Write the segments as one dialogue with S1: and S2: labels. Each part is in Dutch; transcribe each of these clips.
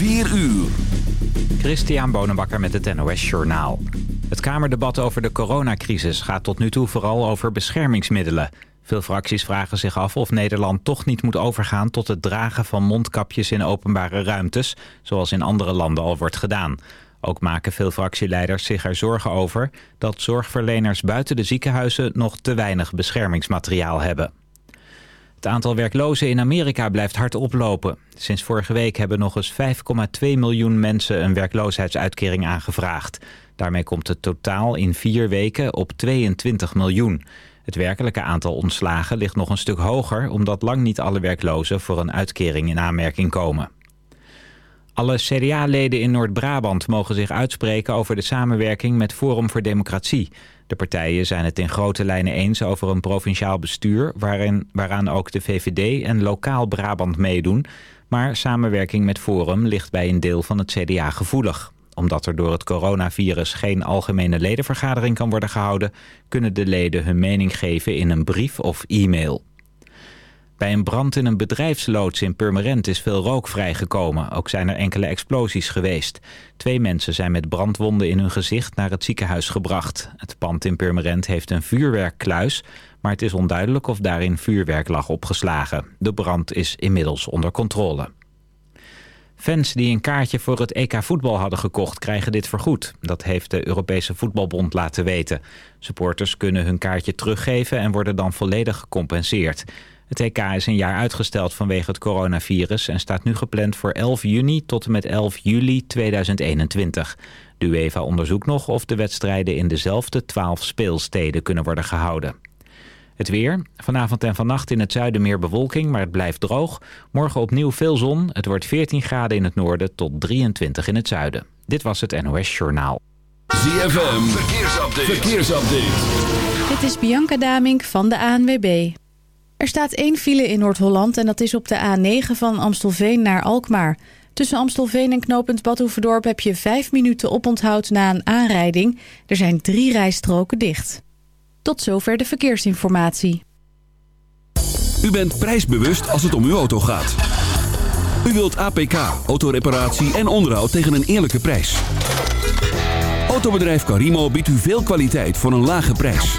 S1: 4 uur.
S2: Christian Bonenbakker met het NOS Journaal. Het Kamerdebat over de coronacrisis gaat tot nu toe vooral over beschermingsmiddelen. Veel fracties vragen zich af of Nederland toch niet moet overgaan... tot het dragen van mondkapjes in openbare ruimtes... zoals in andere landen al wordt gedaan. Ook maken veel fractieleiders zich er zorgen over... dat zorgverleners buiten de ziekenhuizen nog te weinig beschermingsmateriaal hebben. Het aantal werklozen in Amerika blijft hard oplopen. Sinds vorige week hebben nog eens 5,2 miljoen mensen een werkloosheidsuitkering aangevraagd. Daarmee komt het totaal in vier weken op 22 miljoen. Het werkelijke aantal ontslagen ligt nog een stuk hoger... omdat lang niet alle werklozen voor een uitkering in aanmerking komen. Alle CDA-leden in Noord-Brabant mogen zich uitspreken over de samenwerking met Forum voor Democratie. De partijen zijn het in grote lijnen eens over een provinciaal bestuur... Waarin, waaraan ook de VVD en lokaal Brabant meedoen. Maar samenwerking met Forum ligt bij een deel van het CDA gevoelig. Omdat er door het coronavirus geen algemene ledenvergadering kan worden gehouden... kunnen de leden hun mening geven in een brief of e-mail. Bij een brand in een bedrijfsloods in Purmerend is veel rook vrijgekomen. Ook zijn er enkele explosies geweest. Twee mensen zijn met brandwonden in hun gezicht naar het ziekenhuis gebracht. Het pand in Purmerend heeft een vuurwerkkluis... maar het is onduidelijk of daarin vuurwerk lag opgeslagen. De brand is inmiddels onder controle. Fans die een kaartje voor het EK voetbal hadden gekocht krijgen dit vergoed. Dat heeft de Europese Voetbalbond laten weten. Supporters kunnen hun kaartje teruggeven en worden dan volledig gecompenseerd. Het EK is een jaar uitgesteld vanwege het coronavirus... en staat nu gepland voor 11 juni tot en met 11 juli 2021. De UEFA onderzoekt nog of de wedstrijden in dezelfde 12 speelsteden kunnen worden gehouden. Het weer. Vanavond en vannacht in het zuiden meer bewolking, maar het blijft droog. Morgen opnieuw veel zon. Het wordt 14 graden in het noorden tot 23 in het zuiden. Dit was het NOS Journaal.
S1: ZFM, verkeersupdate. verkeersupdate.
S3: Dit is Bianca Damink van de ANWB. Er staat één file in Noord-Holland en dat is op de A9 van Amstelveen naar Alkmaar. Tussen Amstelveen en knooppunt Badhoevedorp heb je vijf minuten oponthoud na een aanrijding. Er zijn drie rijstroken dicht. Tot zover de verkeersinformatie.
S1: U bent prijsbewust als het om uw auto gaat. U wilt APK, autoreparatie en onderhoud tegen een eerlijke prijs. Autobedrijf Carimo biedt u veel kwaliteit voor een lage prijs.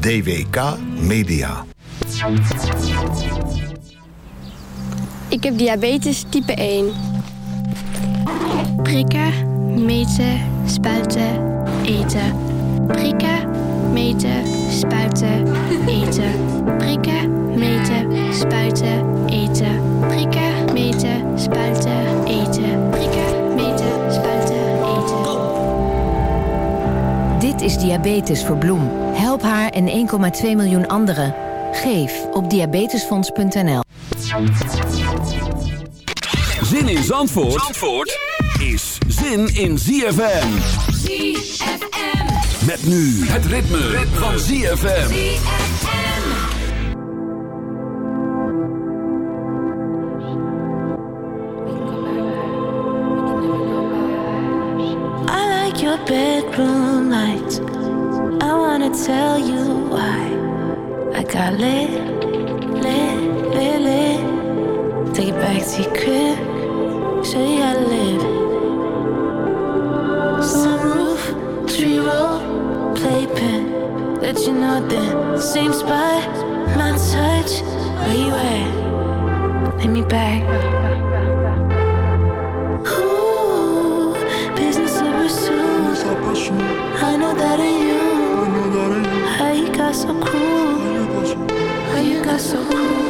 S4: DWK Media.
S5: Ik heb diabetes type 1.
S6: Prikken, meten, spuiten, eten. Prikken, meten, spuiten, eten. Prikken, meten, spuiten, eten. Prikken, meten, spuiten, eten. Prikken, meten, spuiten, eten.
S7: Dit is Diabetes voor Bloem. Help haar en 1,2 miljoen anderen. Geef op diabetesfonds.nl.
S1: Zin in Zandvoort, Zandvoort is zin in ZFM.
S8: ZFM.
S1: Met nu het ritme, van ZFM.
S6: I like your bedroom lights. I tell you why I got lit, lit, lit, lit. Take it back to your crib, show you how to live. Sunroof, tree roll, playpen. Let you know the same spot, my touch. Where you at?
S9: Let me back. So cool? How you got so cool?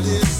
S9: this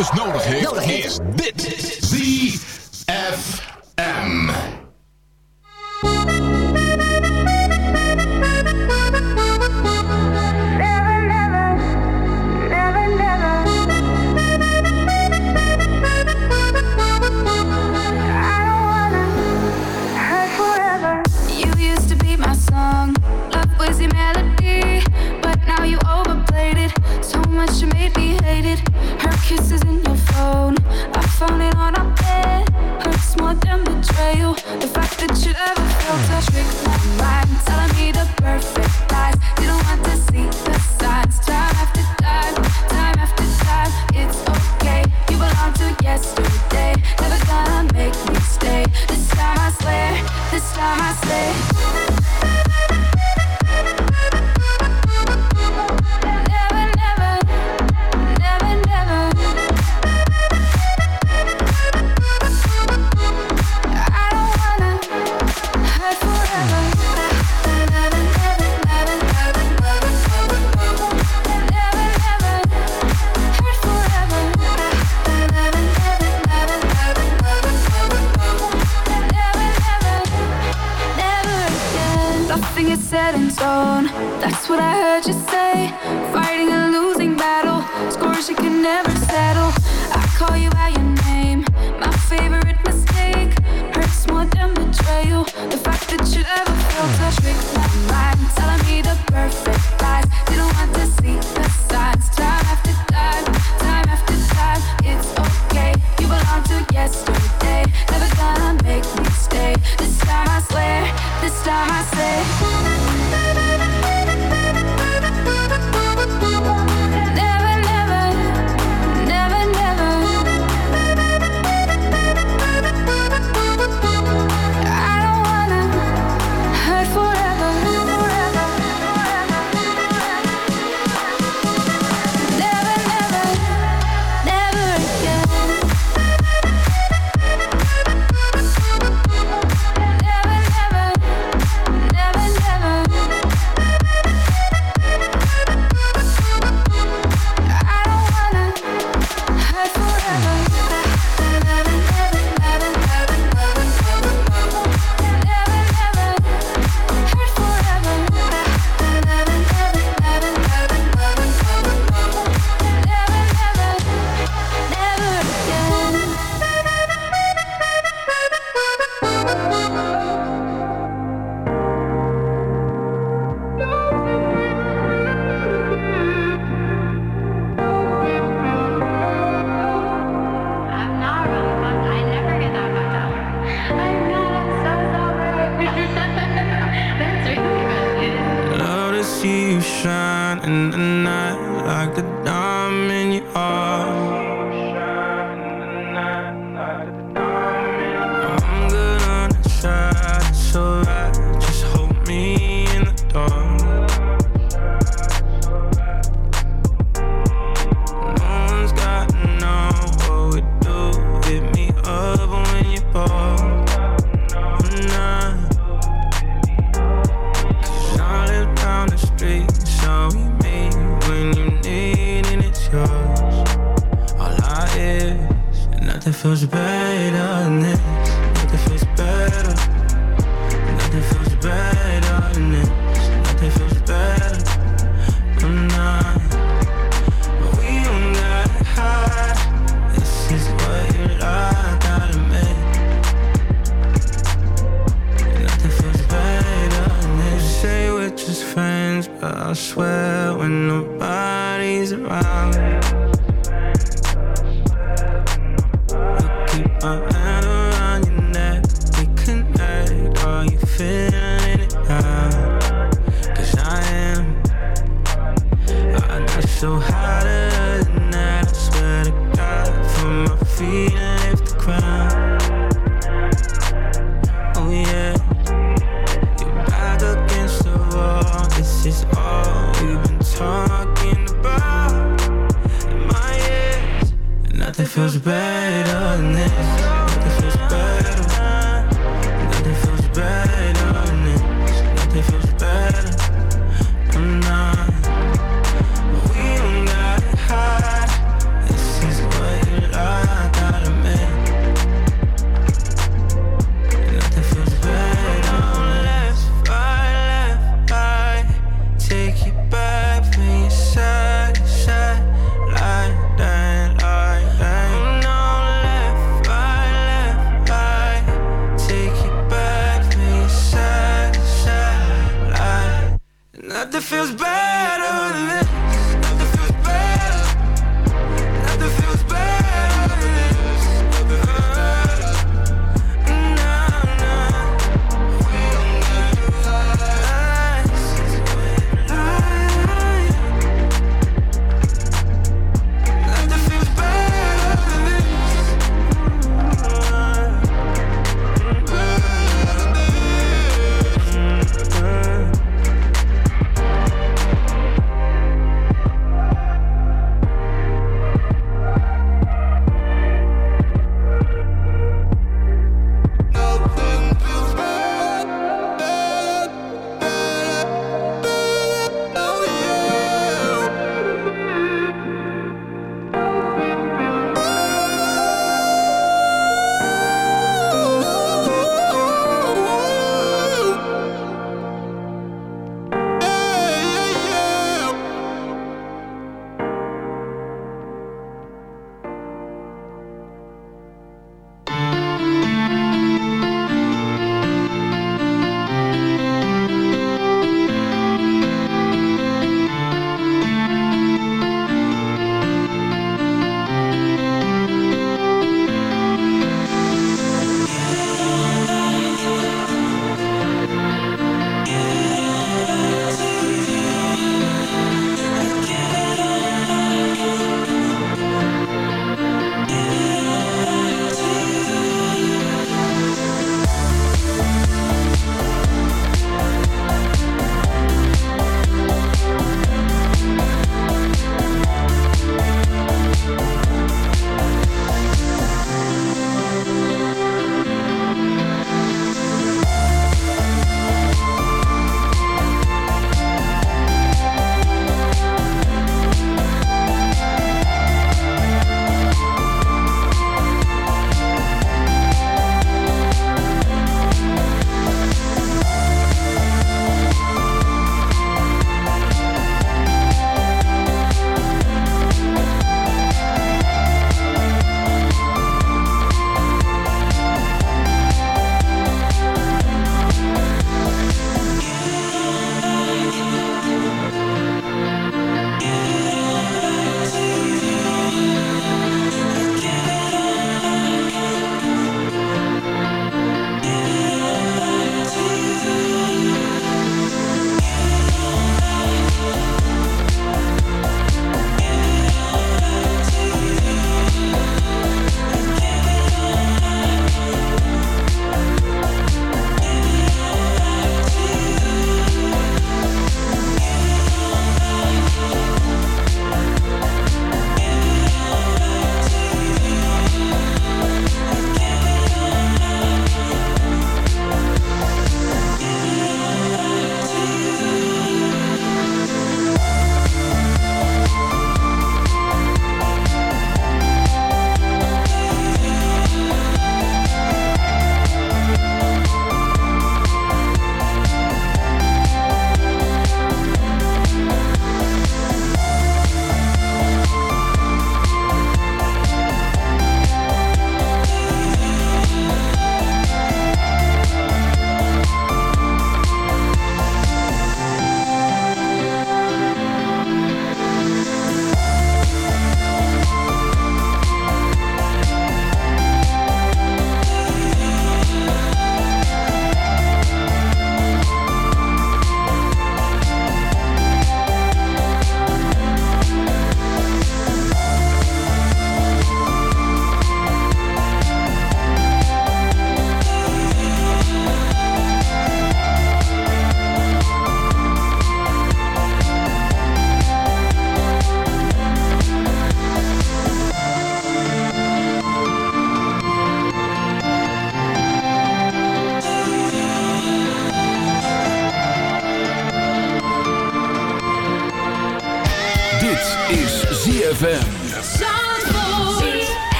S10: Dus nodig heeft,
S6: nodig is
S11: dit.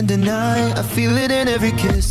S11: Can't deny, I feel it in every kiss.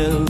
S12: still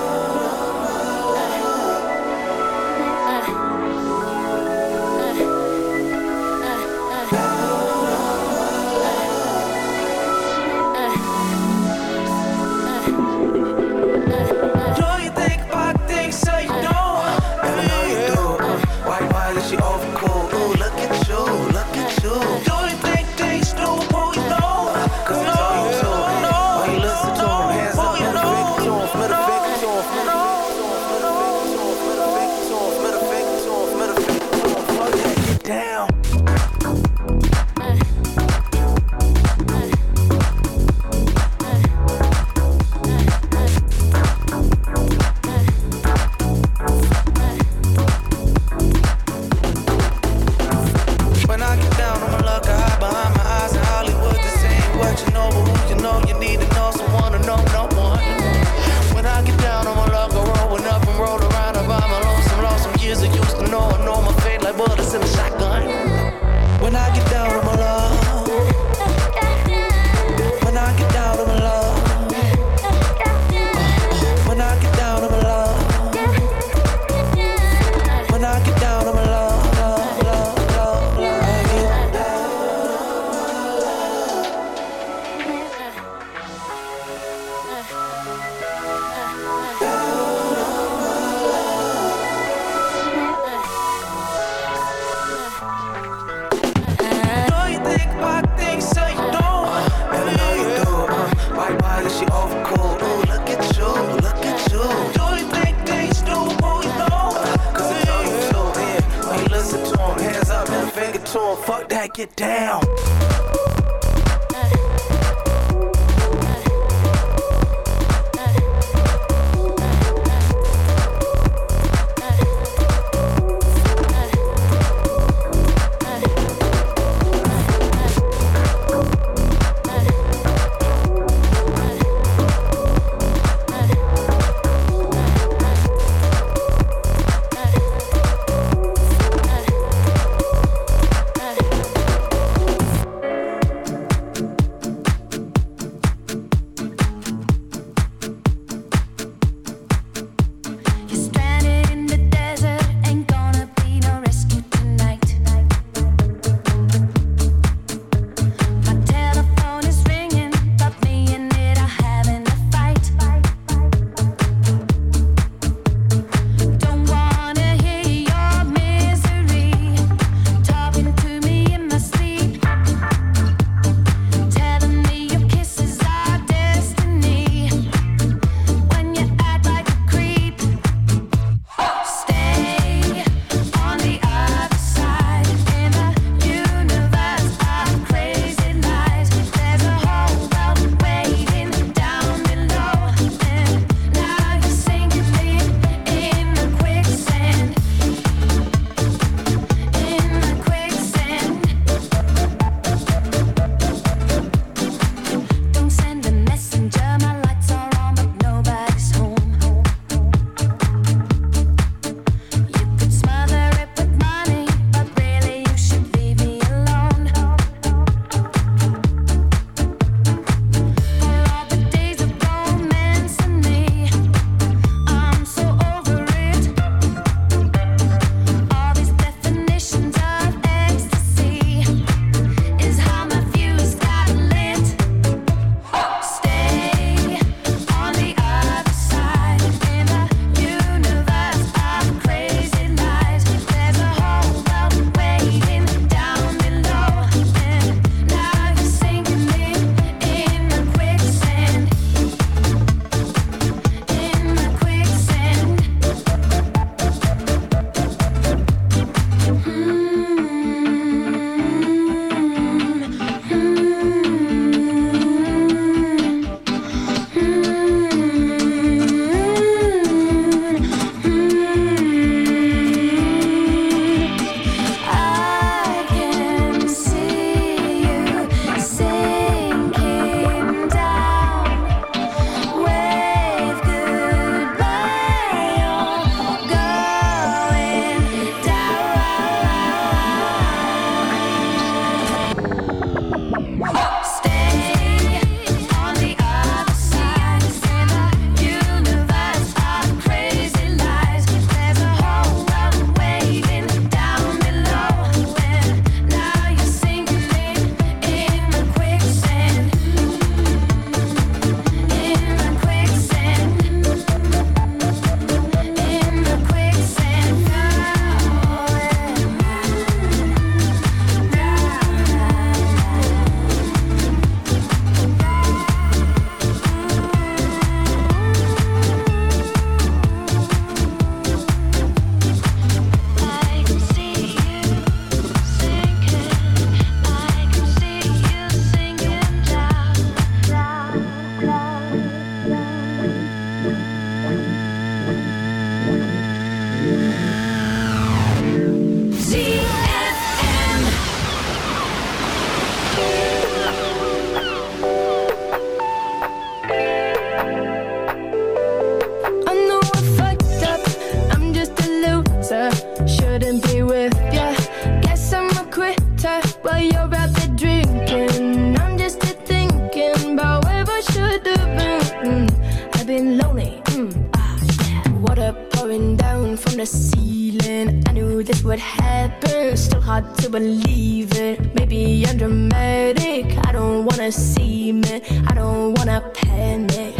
S13: drinking. I'm just a thinking about where I should have been. Mm, I've been lonely. Mm, ah, yeah. Water pouring down from
S14: the ceiling. I knew this would happen. Still hard to believe it. Maybe I'm dramatic. I don't wanna see me. I don't wanna panic.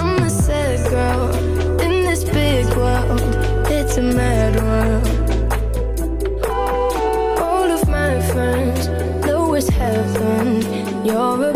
S14: I'm a sad girl in this big world. It's a mad world. You're a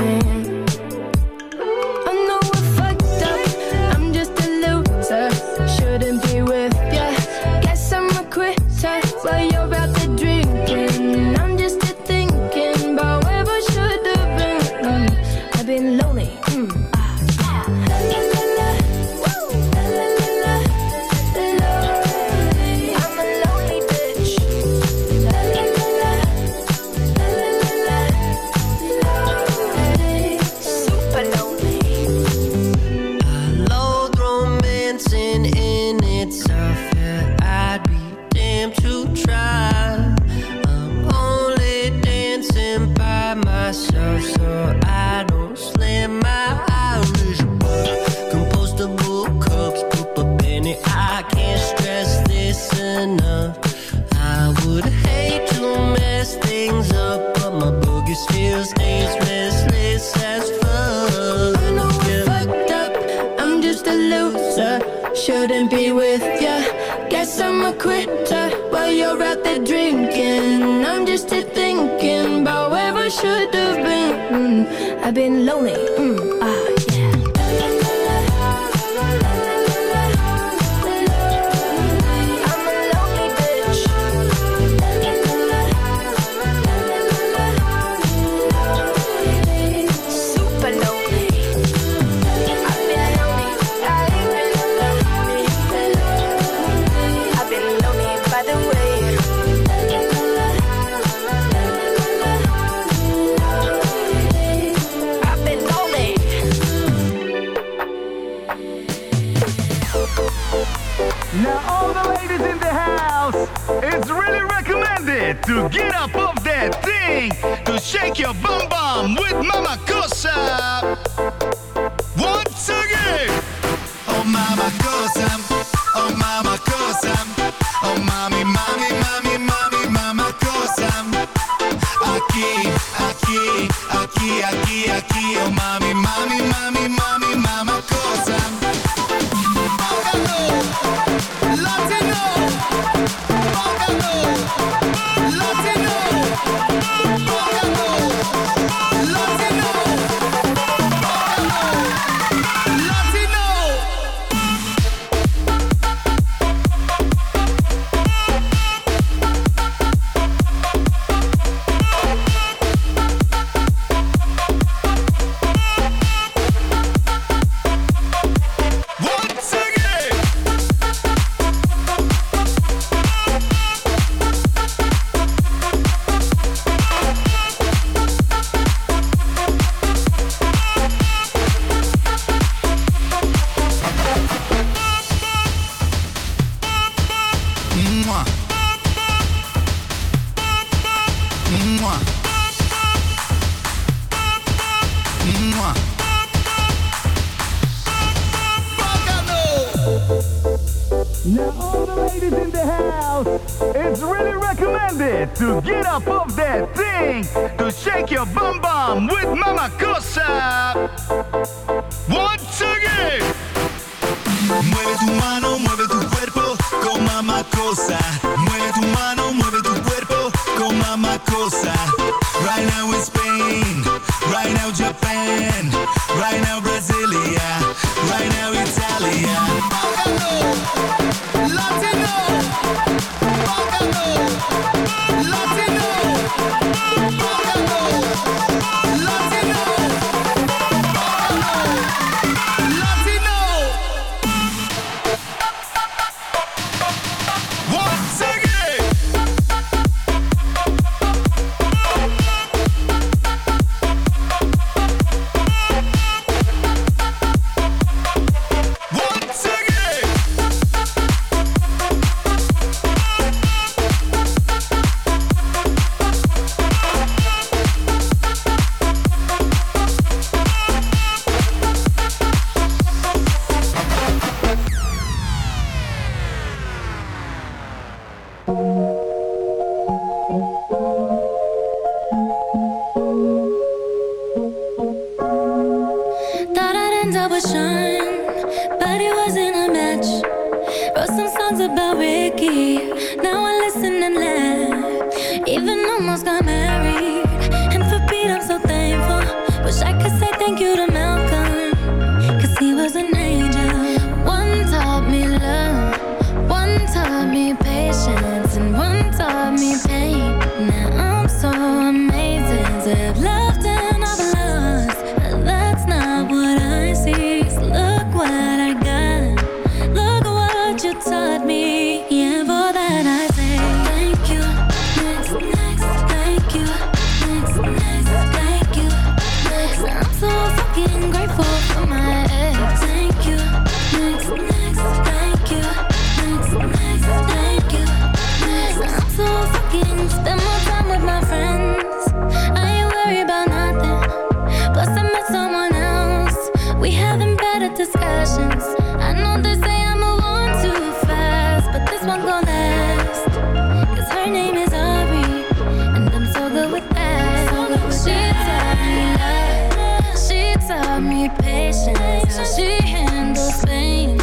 S15: taught me patience. She handles pain.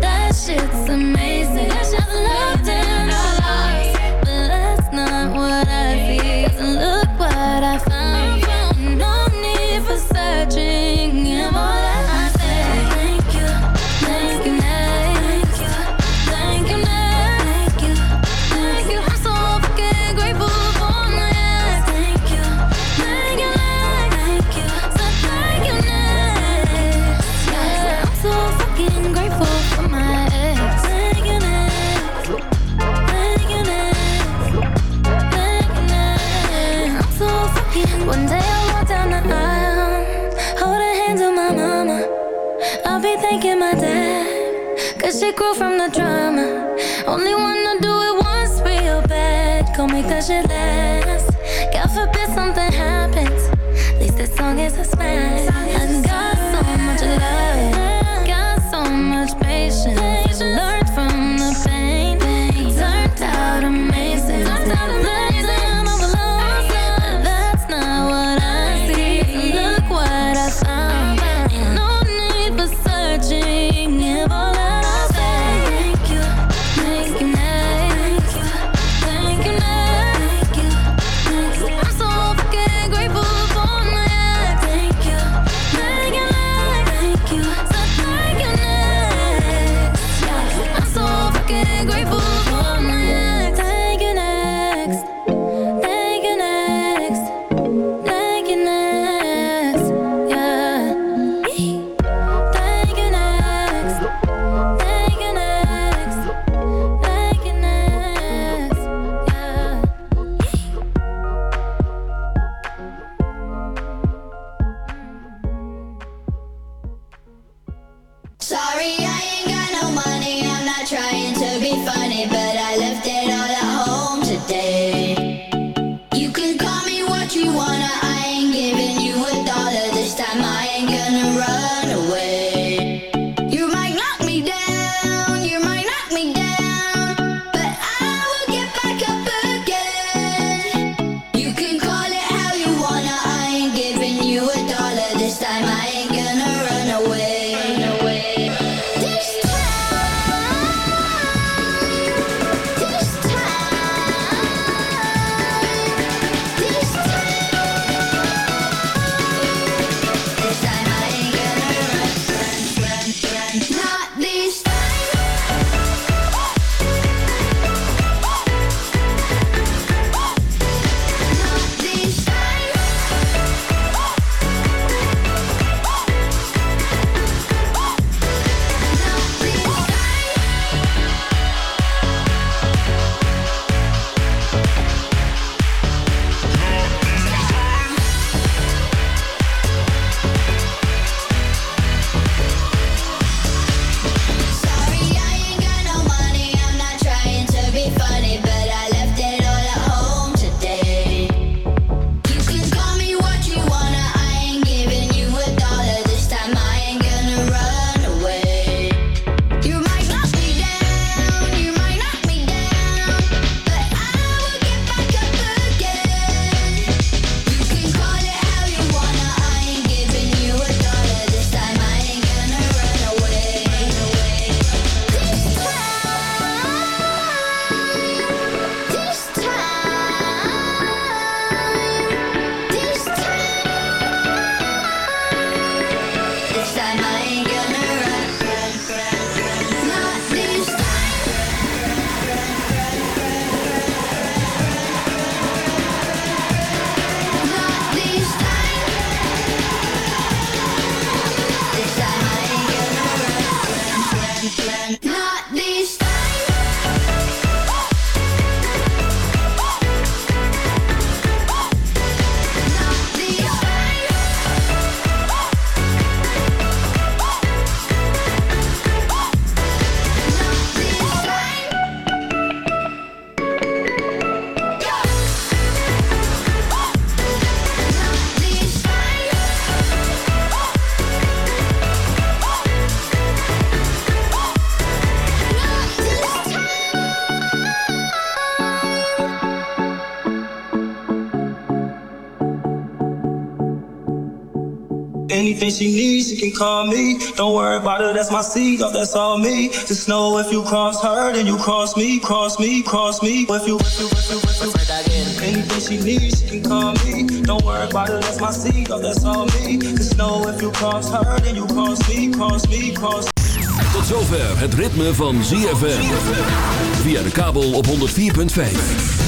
S15: That shit's amazing. long as I
S16: smile. Can call me. Don't worry about it, that's my seed, oh, that's all me. Just know if you cross her, then you cross me, cross me, cross me. If you, if you, if you, if you, anything she needs, she can call me. Don't worry about it, that's my seed, oh, that's all me. Just know if you cross her, then you cross me, cross me, cross
S1: Tot zover het ritme van ZFM. Via de kabel op 104.5.